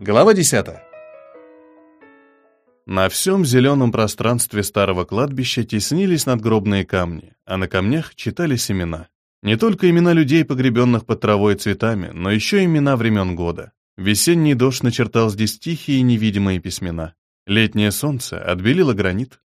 Глава 10. На всем зеленом пространстве старого кладбища теснились надгробные камни, а на камнях читались имена. Не только имена людей, погребенных под травой и цветами, но еще имена времен года. Весенний дождь начертал здесь тихие невидимые письмена. Летнее солнце отбелило гранит.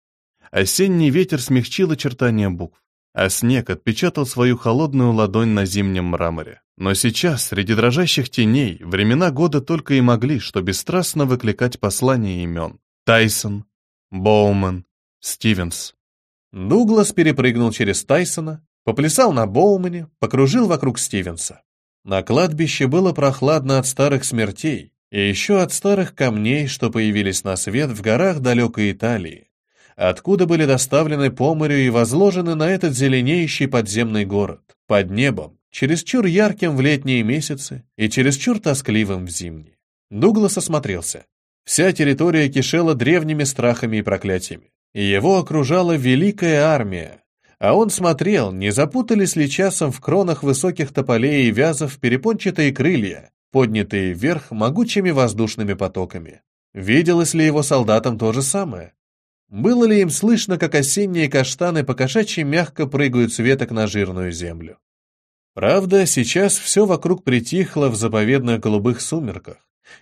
Осенний ветер смягчил очертания букв, а снег отпечатал свою холодную ладонь на зимнем мраморе. Но сейчас, среди дрожащих теней, времена года только и могли, что бесстрастно выкликать послания имен. Тайсон, Боуман, Стивенс. Дуглас перепрыгнул через Тайсона, поплясал на Боумане, покружил вокруг Стивенса. На кладбище было прохладно от старых смертей и еще от старых камней, что появились на свет в горах далекой Италии, откуда были доставлены по морю и возложены на этот зеленеющий подземный город, под небом, чересчур ярким в летние месяцы и чересчур тоскливым в зимние. Дуглас осмотрелся. Вся территория кишела древними страхами и проклятиями, и его окружала великая армия, а он смотрел, не запутались ли часом в кронах высоких тополей и вязов перепончатые крылья, поднятые вверх могучими воздушными потоками. Виделось ли его солдатам то же самое? Было ли им слышно, как осенние каштаны покошачьи мягко прыгают с веток на жирную землю? Правда, сейчас все вокруг притихло в заповедных голубых сумерках,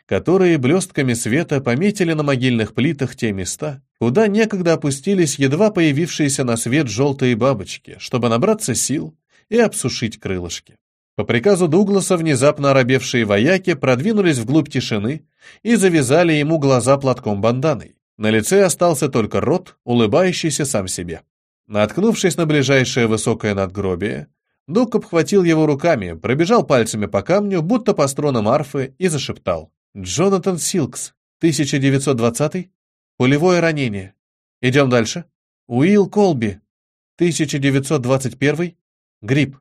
которые блестками света пометили на могильных плитах те места, куда некогда опустились едва появившиеся на свет желтые бабочки, чтобы набраться сил и обсушить крылышки. По приказу Дугласа внезапно оробевшие вояки продвинулись вглубь тишины и завязали ему глаза платком банданой. На лице остался только рот, улыбающийся сам себе. Наткнувшись на ближайшее высокое надгробие, Дуг обхватил его руками, пробежал пальцами по камню, будто по струнам арфы, и зашептал. «Джонатан Силкс, 1920 Пулевое ранение. Идем дальше. Уилл Колби, 1921 Грипп.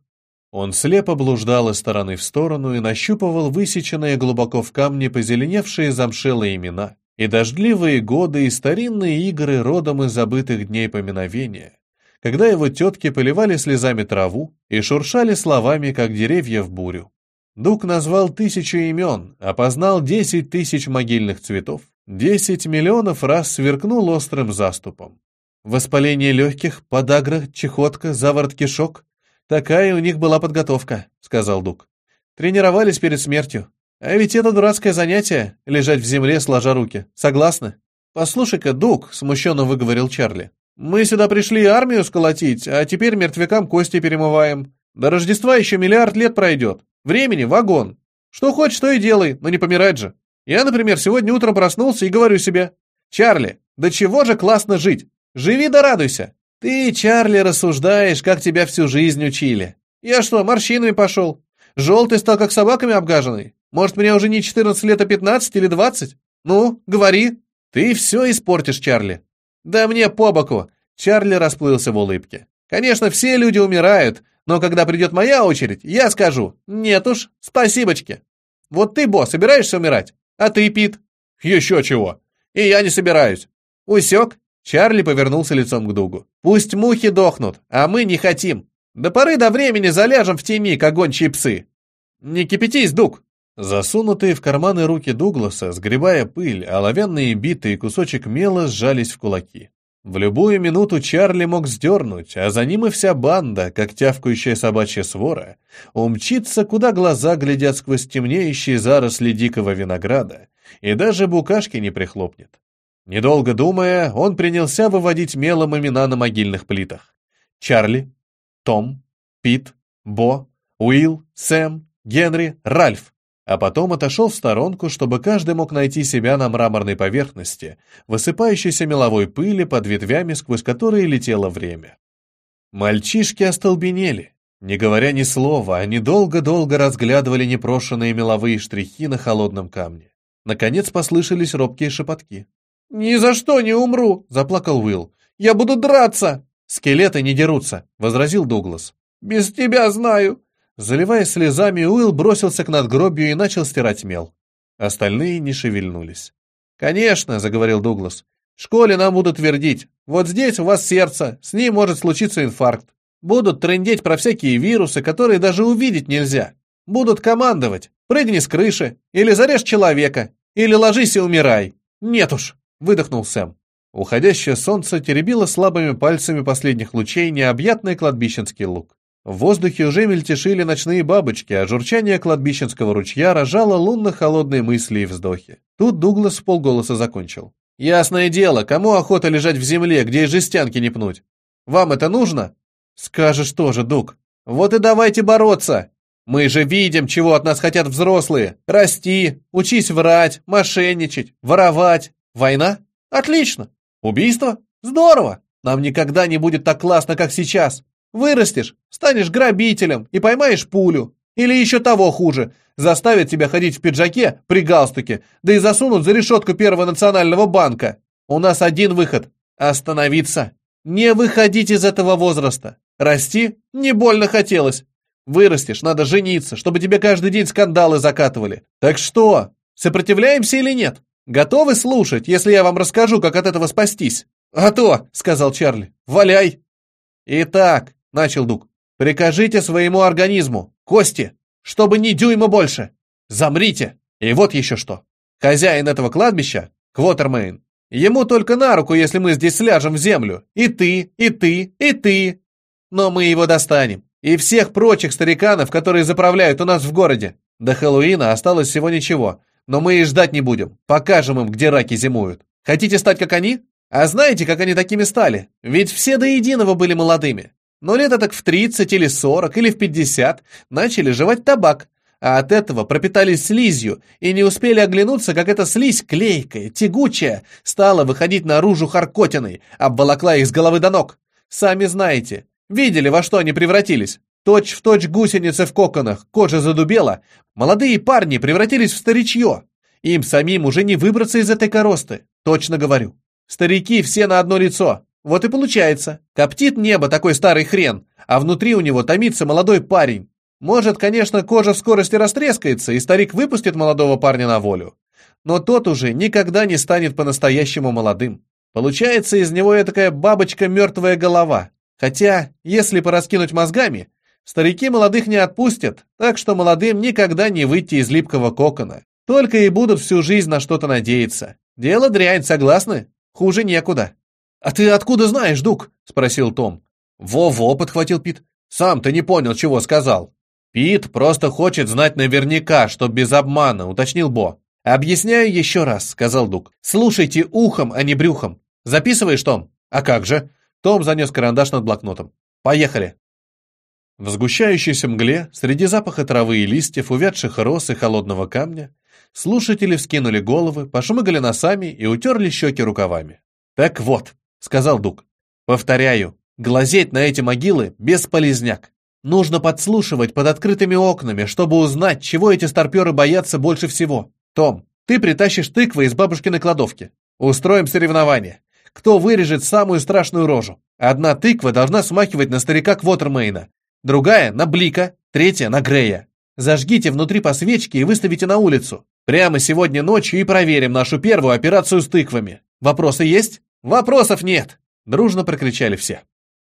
Он слепо блуждал из стороны в сторону и нащупывал высеченные глубоко в камне позеленевшие замшелые имена и дождливые годы и старинные игры родом из забытых дней поминовения, когда его тетки поливали слезами траву и шуршали словами, как деревья в бурю. Дук назвал тысячу имен, опознал десять тысяч могильных цветов, десять миллионов раз сверкнул острым заступом. Воспаление легких, подагра, чехотка, заворот кишок. Такая у них была подготовка, сказал Дук. Тренировались перед смертью. А ведь это дурацкое занятие — лежать в земле, сложа руки. Согласны? Послушай-ка, Дук, смущенно выговорил Чарли. Мы сюда пришли армию сколотить, а теперь мертвякам кости перемываем. До Рождества еще миллиард лет пройдет. Времени вагон. Что хочешь, то и делай, но не помирать же. Я, например, сегодня утром проснулся и говорю себе, «Чарли, да чего же классно жить? Живи да радуйся!» Ты, Чарли, рассуждаешь, как тебя всю жизнь учили. Я что, морщинами пошел? Желтый стал, как собаками обгаженный? Может, мне уже не 14 лет, а 15 или 20? Ну, говори. Ты все испортишь, Чарли. Да мне по боку. Чарли расплылся в улыбке. Конечно, все люди умирают, но когда придет моя очередь, я скажу, нет уж, спасибочки. Вот ты, босс, собираешься умирать? А ты, Пит? Еще чего. И я не собираюсь. Усек? Чарли повернулся лицом к Дугу. Пусть мухи дохнут, а мы не хотим. До поры до времени заляжем в тени, как гончие псы. Не кипятись, Дуг. Засунутые в карманы руки Дугласа, сгребая пыль, оловянные биты и кусочек мела сжались в кулаки. В любую минуту Чарли мог сдернуть, а за ним и вся банда, как тявкающая собачья свора, умчится, куда глаза глядят сквозь темнеющие заросли дикого винограда, и даже букашки не прихлопнет. Недолго думая, он принялся выводить мелом имена на могильных плитах. Чарли, Том, Пит, Бо, Уилл, Сэм, Генри, Ральф а потом отошел в сторонку, чтобы каждый мог найти себя на мраморной поверхности, высыпающейся меловой пыли под ветвями, сквозь которые летело время. Мальчишки остолбенели. Не говоря ни слова, они долго-долго разглядывали непрошенные меловые штрихи на холодном камне. Наконец послышались робкие шепотки. «Ни за что не умру!» — заплакал Уилл. «Я буду драться!» «Скелеты не дерутся!» — возразил Дуглас. «Без тебя знаю!» Заливаясь слезами, Уилл бросился к надгробию и начал стирать мел. Остальные не шевельнулись. «Конечно», — заговорил Дуглас, — «в школе нам будут твердить. Вот здесь у вас сердце, с ним может случиться инфаркт. Будут трындеть про всякие вирусы, которые даже увидеть нельзя. Будут командовать. Прыгни с крыши или зарежь человека. Или ложись и умирай. Нет уж, выдохнул Сэм. Уходящее солнце теребило слабыми пальцами последних лучей необъятный кладбищенский луг. В воздухе уже мельтешили ночные бабочки, а журчание кладбищенского ручья рожало лунно-холодные мысли и вздохи. Тут Дуглас полголоса закончил. «Ясное дело, кому охота лежать в земле, где и жестянки не пнуть? Вам это нужно?» «Скажешь тоже, Дуг. Вот и давайте бороться. Мы же видим, чего от нас хотят взрослые. Расти, учись врать, мошенничать, воровать. Война? Отлично. Убийство? Здорово. Нам никогда не будет так классно, как сейчас. Вырастешь, станешь грабителем и поймаешь пулю. Или еще того хуже, заставят тебя ходить в пиджаке при галстуке, да и засунут за решетку Первого национального банка. У нас один выход – остановиться. Не выходить из этого возраста. Расти не больно хотелось. Вырастешь, надо жениться, чтобы тебе каждый день скандалы закатывали. Так что, сопротивляемся или нет? Готовы слушать, если я вам расскажу, как от этого спастись? А то, сказал Чарли, валяй. Итак, начал Дуг. «Прикажите своему организму, кости, чтобы ни дюйма больше. Замрите. И вот еще что. Хозяин этого кладбища, Квотермейн, ему только на руку, если мы здесь сляжем в землю. И ты, и ты, и ты. Но мы его достанем. И всех прочих стариканов, которые заправляют у нас в городе. До Хэллоуина осталось всего ничего, но мы и ждать не будем. Покажем им, где раки зимуют. Хотите стать как они? А знаете, как они такими стали? Ведь все до единого были молодыми. Но лет так в 30 или 40 или в 50 начали жевать табак, а от этого пропитались слизью и не успели оглянуться, как эта слизь клейкая, тягучая, стала выходить наружу харкотиной, обволокла их с головы до ног. Сами знаете, видели, во что они превратились? Точь в точь гусеницы в коконах, кожа задубела, молодые парни превратились в старичье. Им самим уже не выбраться из этой коросты, точно говорю. Старики все на одно лицо, вот и получается, коптит небо такой старый хрен, а внутри у него томится молодой парень. Может, конечно, кожа в скорости растрескается, и старик выпустит молодого парня на волю. Но тот уже никогда не станет по-настоящему молодым. Получается из него такая бабочка-мертвая голова. Хотя, если пораскинуть мозгами, старики молодых не отпустят, так что молодым никогда не выйти из липкого кокона. Только и будут всю жизнь на что-то надеяться. Дело дрянь, согласны? Хуже некуда. «А ты откуда знаешь, Дук?» — спросил Том. «Во-во», — подхватил Пит. «Сам ты не понял, чего сказал». «Пит просто хочет знать наверняка, что без обмана», — уточнил Бо. «Объясняю еще раз», — сказал Дук. «Слушайте ухом, а не брюхом. Записываешь, Том?» «А как же?» Том занес карандаш над блокнотом. «Поехали». В сгущающейся мгле, среди запаха травы и листьев, увядших роз и холодного камня, слушатели вскинули головы, пошмыгали носами и утерли щеки рукавами. «Так вот», — сказал Дук. «Повторяю, глазеть на эти могилы — бесполезняк. Нужно подслушивать под открытыми окнами, чтобы узнать, чего эти старперы боятся больше всего. Том, ты притащишь тыквы из бабушкиной кладовки. Устроим соревнование. Кто вырежет самую страшную рожу? Одна тыква должна смахивать на старика Квотермейна, другая — на Блика, третья — на Грея. Зажгите внутри по свечке и выставите на улицу. Прямо сегодня ночью и проверим нашу первую операцию с тыквами. Вопросы есть? «Вопросов нет!» — дружно прокричали все.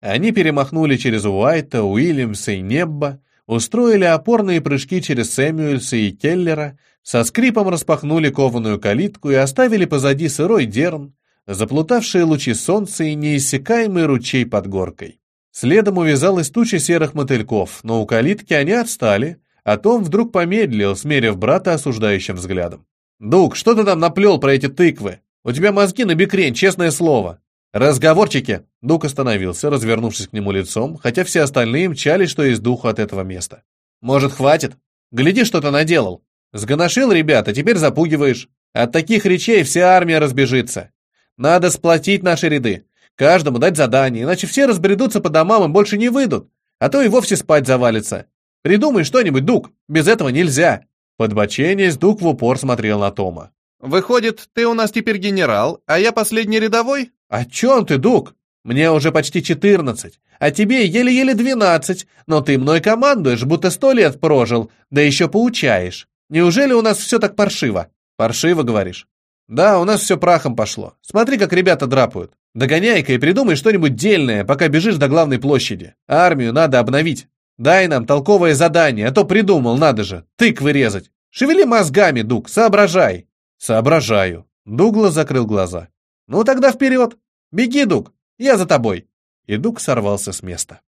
Они перемахнули через Уайта, Уильямса и Небба, устроили опорные прыжки через Сэмюэльса и Келлера, со скрипом распахнули кованую калитку и оставили позади сырой дерн, заплутавшие лучи солнца и неиссякаемый ручей под горкой. Следом увязалась туча серых мотыльков, но у калитки они отстали, а Том вдруг помедлил, смерив брата осуждающим взглядом. «Дук, что ты там наплел про эти тыквы? У тебя мозги на бекрень, честное слово. Разговорчики!» Дук остановился, развернувшись к нему лицом, хотя все остальные мчались, что из духу от этого места. «Может, хватит? Гляди, что ты наделал. Сгоношил, ребята, теперь запугиваешь. От таких речей вся армия разбежится. Надо сплотить наши ряды. Каждому дать задание, иначе все разбредутся по домам и больше не выйдут. А то и вовсе спать завалится. Придумай что-нибудь, Дук. Без этого нельзя». Подбоченясь, Дук в упор смотрел на Тома. Выходит, ты у нас теперь генерал, а я последний рядовой? О чем ты, Дук? Мне уже почти четырнадцать, а тебе еле-еле двенадцать, но ты мной командуешь, будто сто лет прожил, да еще поучаешь. Неужели у нас все так паршиво? Паршиво, говоришь? Да, у нас все прахом пошло. Смотри, как ребята драпают. Догоняй-ка и придумай что-нибудь дельное, пока бежишь до главной площади. Армию надо обновить. Дай нам толковое задание, а то придумал, надо же, тыквы резать. Шевели мозгами, Дук, соображай. Соображаю. Дуглас закрыл глаза. Ну тогда вперед! Беги, Дуг! Я за тобой! И Дуг сорвался с места.